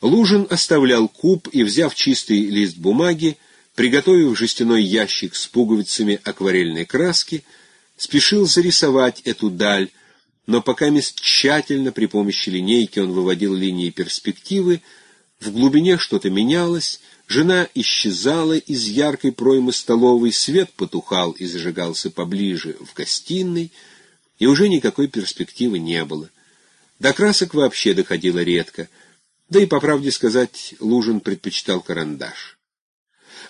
Лужин оставлял куб и, взяв чистый лист бумаги, приготовив жестяной ящик с пуговицами акварельной краски, спешил зарисовать эту даль, но пока мест тщательно при помощи линейки он выводил линии перспективы, в глубине что-то менялось, жена исчезала из яркой проймы столовой, свет потухал и зажигался поближе в гостиной, и уже никакой перспективы не было. До красок вообще доходило редко, да и, по правде сказать, Лужин предпочитал карандаш.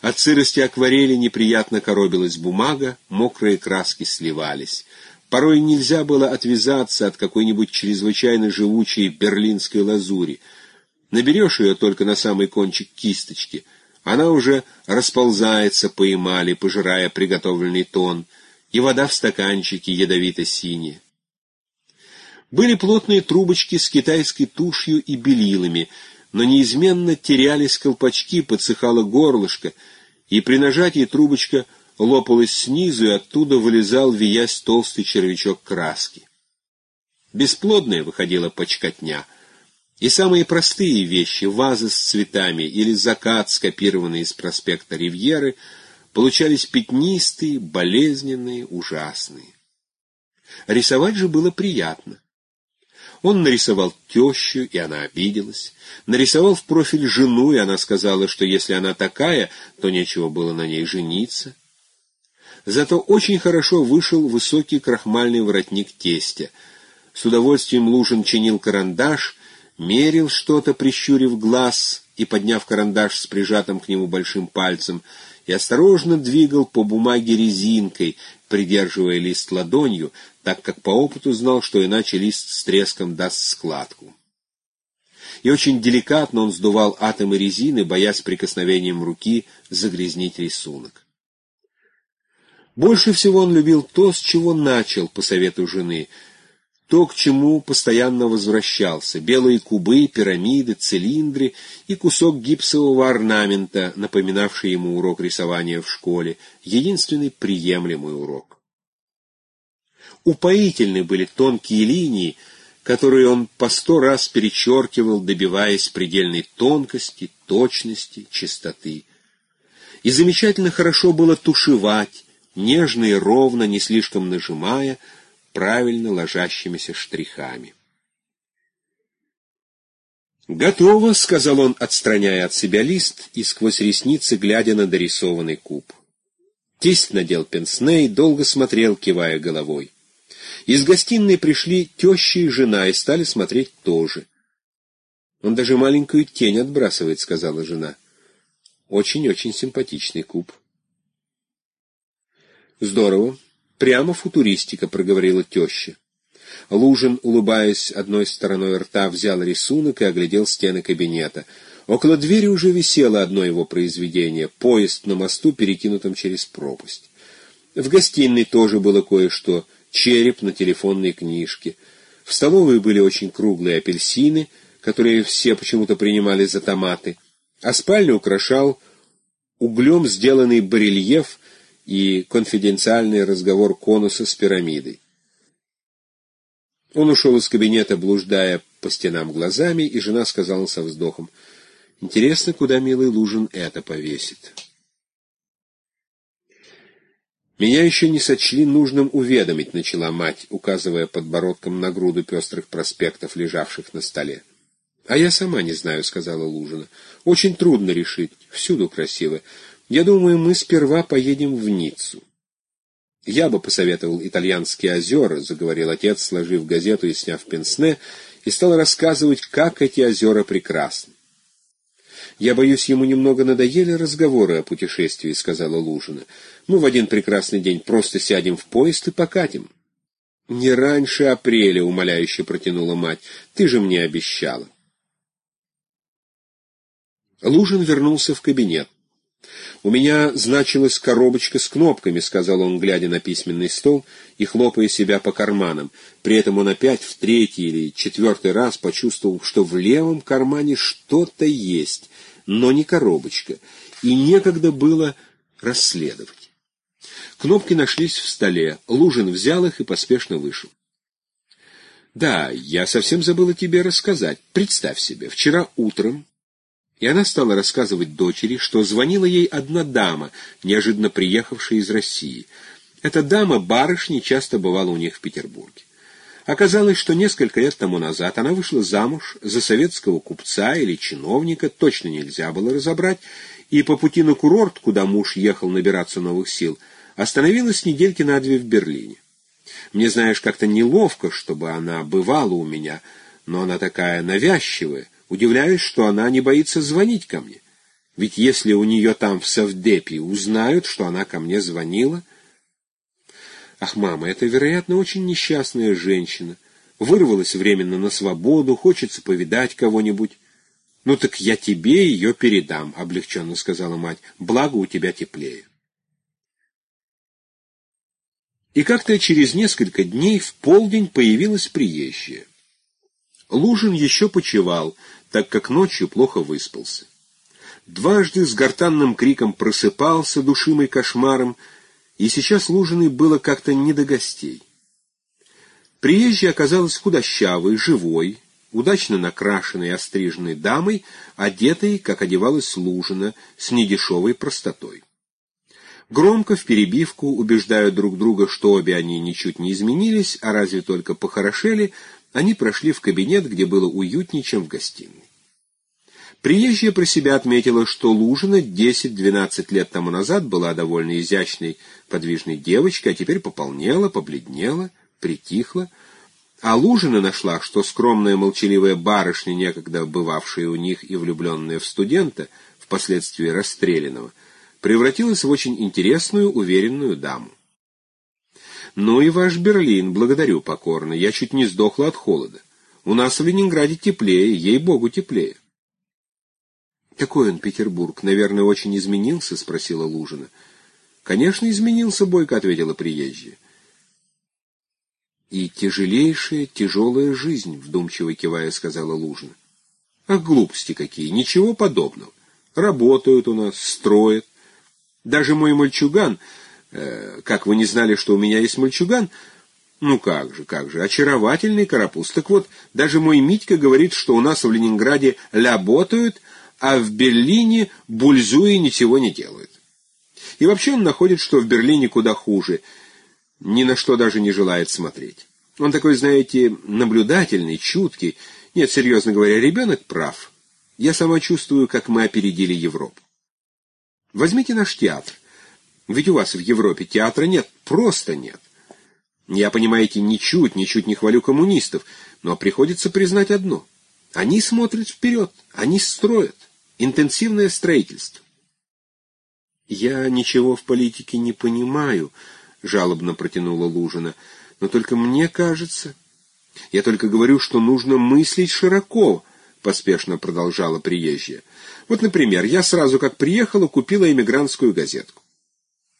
От сырости акварели неприятно коробилась бумага, мокрые краски сливались. Порой нельзя было отвязаться от какой-нибудь чрезвычайно живучей берлинской лазури. Наберешь ее только на самый кончик кисточки, она уже расползается по эмали, пожирая приготовленный тон, и вода в стаканчике ядовито-синяя. Были плотные трубочки с китайской тушью и белилами, но неизменно терялись колпачки, подсыхало горлышко, и при нажатии трубочка лопалась снизу, и оттуда вылезал, виясь толстый червячок краски. Бесплодная выходила почкотня, и самые простые вещи, вазы с цветами или закат, скопированный из проспекта Ривьеры, получались пятнистые, болезненные, ужасные. Рисовать же было приятно. Он нарисовал тещу, и она обиделась. Нарисовал в профиль жену, и она сказала, что если она такая, то нечего было на ней жениться. Зато очень хорошо вышел высокий крахмальный воротник тестя. С удовольствием Лужин чинил карандаш, мерил что-то, прищурив глаз и подняв карандаш с прижатым к нему большим пальцем, и осторожно двигал по бумаге резинкой, придерживая лист ладонью, так как по опыту знал, что иначе лист с треском даст складку. И очень деликатно он сдувал атомы резины, боясь прикосновением руки загрязнить рисунок. Больше всего он любил то, с чего начал, по совету жены — то, к чему постоянно возвращался — белые кубы, пирамиды, цилиндры и кусок гипсового орнамента, напоминавший ему урок рисования в школе, единственный приемлемый урок. Упоительны были тонкие линии, которые он по сто раз перечеркивал, добиваясь предельной тонкости, точности, чистоты. И замечательно хорошо было тушевать, нежно и ровно, не слишком нажимая, правильно ложащимися штрихами. «Готово», — сказал он, отстраняя от себя лист и сквозь ресницы глядя на дорисованный куб. Тесть надел пенсне и долго смотрел, кивая головой. Из гостиной пришли теща и жена и стали смотреть тоже. «Он даже маленькую тень отбрасывает», — сказала жена. «Очень-очень симпатичный куб». «Здорово. «Прямо футуристика», — проговорила теща. Лужин, улыбаясь одной стороной рта, взял рисунок и оглядел стены кабинета. Около двери уже висело одно его произведение — поезд на мосту, перекинутом через пропасть. В гостиной тоже было кое-что — череп на телефонной книжке. В столовой были очень круглые апельсины, которые все почему-то принимали за томаты, а спальню украшал углем сделанный барельеф и конфиденциальный разговор конуса с пирамидой. Он ушел из кабинета, блуждая по стенам глазами, и жена сказала со вздохом, «Интересно, куда милый Лужин это повесит?» «Меня еще не сочли нужным уведомить», — начала мать, указывая подбородком на груду пестрых проспектов, лежавших на столе. «А я сама не знаю», — сказала Лужина. «Очень трудно решить. Всюду красиво. Я думаю, мы сперва поедем в Ниццу. Я бы посоветовал итальянские озера, заговорил отец, сложив газету и сняв пенсне, и стал рассказывать, как эти озера прекрасны. «Я боюсь, ему немного надоели разговоры о путешествии», — сказала Лужина. «Мы в один прекрасный день просто сядем в поезд и покатим». «Не раньше апреля», — умоляюще протянула мать. «Ты же мне обещала». Лужин вернулся в кабинет. «У меня значилась коробочка с кнопками», — сказал он, глядя на письменный стол и хлопая себя по карманам. При этом он опять в третий или четвертый раз почувствовал, что в левом кармане что-то есть, но не коробочка, и некогда было расследовать. Кнопки нашлись в столе. Лужин взял их и поспешно вышел. «Да, я совсем забыла тебе рассказать. Представь себе, вчера утром И она стала рассказывать дочери, что звонила ей одна дама, неожиданно приехавшая из России. Эта дама, барышня, часто бывала у них в Петербурге. Оказалось, что несколько лет тому назад она вышла замуж за советского купца или чиновника, точно нельзя было разобрать, и по пути на курорт, куда муж ехал набираться новых сил, остановилась недельки на две в Берлине. Мне, знаешь, как-то неловко, чтобы она бывала у меня, но она такая навязчивая, удивляюсь, что она не боится звонить ко мне. Ведь если у нее там в Совдепе узнают, что она ко мне звонила... Ах, мама, это, вероятно, очень несчастная женщина. Вырвалась временно на свободу, хочется повидать кого-нибудь. «Ну так я тебе ее передам», — облегченно сказала мать. «Благо у тебя теплее». И как-то через несколько дней в полдень появилась приезжая. Лужин еще почевал, так как ночью плохо выспался. Дважды с гортанным криком просыпался, душимый кошмаром, и сейчас Лужиной было как-то не до гостей. Приезжая оказалась худощавой, живой, удачно накрашенной и остриженной дамой, одетой, как одевалась Лужина, с недешевой простотой. Громко в перебивку, убеждая друг друга, что обе они ничуть не изменились, а разве только похорошели, они прошли в кабинет, где было уютнее, чем в гостиной. Приезжая про себя отметила, что Лужина 10-12 лет тому назад была довольно изящной, подвижной девочкой, а теперь пополнела, побледнела, притихла. А Лужина нашла, что скромная молчаливая барышня, некогда бывавшая у них и влюбленная в студента, впоследствии расстрелянного, превратилась в очень интересную, уверенную даму. «Ну и ваш Берлин, благодарю покорно, я чуть не сдохла от холода. У нас в Ленинграде теплее, ей-богу, теплее». «Какой он Петербург? Наверное, очень изменился?» — спросила Лужина. «Конечно, изменился, Бойко», — ответила приезжая. «И тяжелейшая, тяжелая жизнь», — вдумчиво кивая сказала Лужина. «Ах, глупости какие! Ничего подобного. Работают у нас, строят. Даже мой мальчуган, э, как вы не знали, что у меня есть мальчуган, ну как же, как же, очаровательный карапуз. Так вот, даже мой Митька говорит, что у нас в Ленинграде работают, а в Берлине бульзуи ничего не делают. И вообще он находит, что в Берлине куда хуже, ни на что даже не желает смотреть. Он такой, знаете, наблюдательный, чуткий. Нет, серьезно говоря, ребенок прав. Я сама чувствую, как мы опередили Европу. Возьмите наш театр. Ведь у вас в Европе театра нет, просто нет. Я, понимаете, ничуть, ничуть не хвалю коммунистов, но приходится признать одно. Они смотрят вперед, они строят. Интенсивное строительство. «Я ничего в политике не понимаю», — жалобно протянула Лужина. «Но только мне кажется...» «Я только говорю, что нужно мыслить широко», — поспешно продолжала приезжая. «Вот, например, я сразу, как приехала, купила эмигрантскую газетку.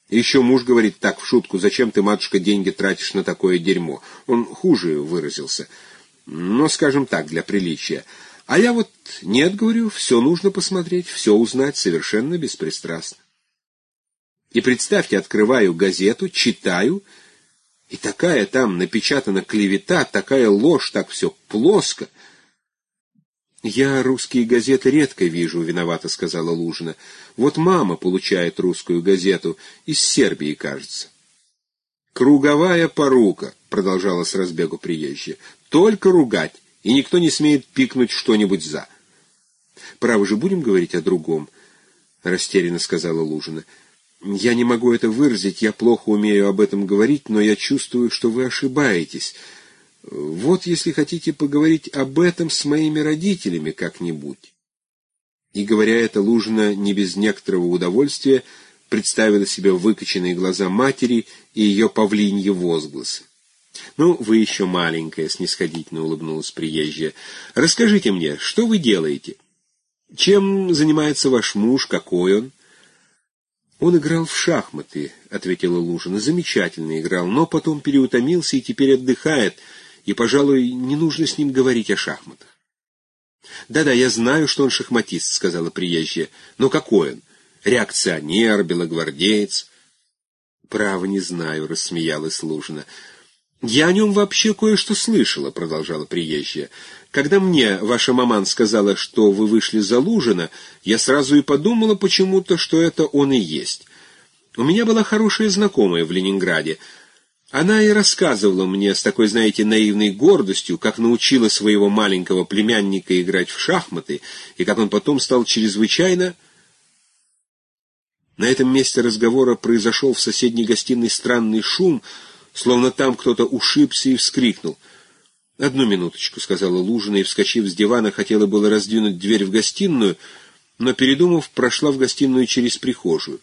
Еще муж говорит так в шутку, зачем ты, матушка, деньги тратишь на такое дерьмо? Он хуже выразился. Но, скажем так, для приличия. А я вот нет, говорю, все нужно посмотреть, все узнать совершенно беспристрастно. И представьте, открываю газету, читаю, и такая там напечатана клевета, такая ложь, так все плоско. «Я русские газеты редко вижу», — виновато сказала Лужина. «Вот мама получает русскую газету, из Сербии, кажется». «Круговая порука», — продолжала с разбегу приезжая. «Только ругать и никто не смеет пикнуть что-нибудь «за». «Право же, будем говорить о другом», — растерянно сказала Лужина. «Я не могу это выразить, я плохо умею об этом говорить, но я чувствую, что вы ошибаетесь. Вот, если хотите поговорить об этом с моими родителями как-нибудь». И, говоря это, Лужина не без некоторого удовольствия представила себе выкоченные глаза матери и ее павлиньи возгласы. «Ну, вы еще маленькая», — снисходительно улыбнулась приезжая. «Расскажите мне, что вы делаете? Чем занимается ваш муж, какой он?» «Он играл в шахматы», — ответила Лужина. «Замечательно играл, но потом переутомился и теперь отдыхает, и, пожалуй, не нужно с ним говорить о шахматах». «Да-да, я знаю, что он шахматист», — сказала приезжая. «Но какой он? Реакционер, белогвардеец?» «Право не знаю», — рассмеялась Лужина. «Я о нем вообще кое-что слышала», — продолжала приезжая. «Когда мне ваша маман сказала, что вы вышли за Лужина, я сразу и подумала почему-то, что это он и есть. У меня была хорошая знакомая в Ленинграде. Она и рассказывала мне с такой, знаете, наивной гордостью, как научила своего маленького племянника играть в шахматы, и как он потом стал чрезвычайно... На этом месте разговора произошел в соседней гостиной странный шум, словно там кто-то ушибся и вскрикнул. «Одну минуточку», — сказала Лужина, и, вскочив с дивана, хотела было раздвинуть дверь в гостиную, но, передумав, прошла в гостиную через прихожую.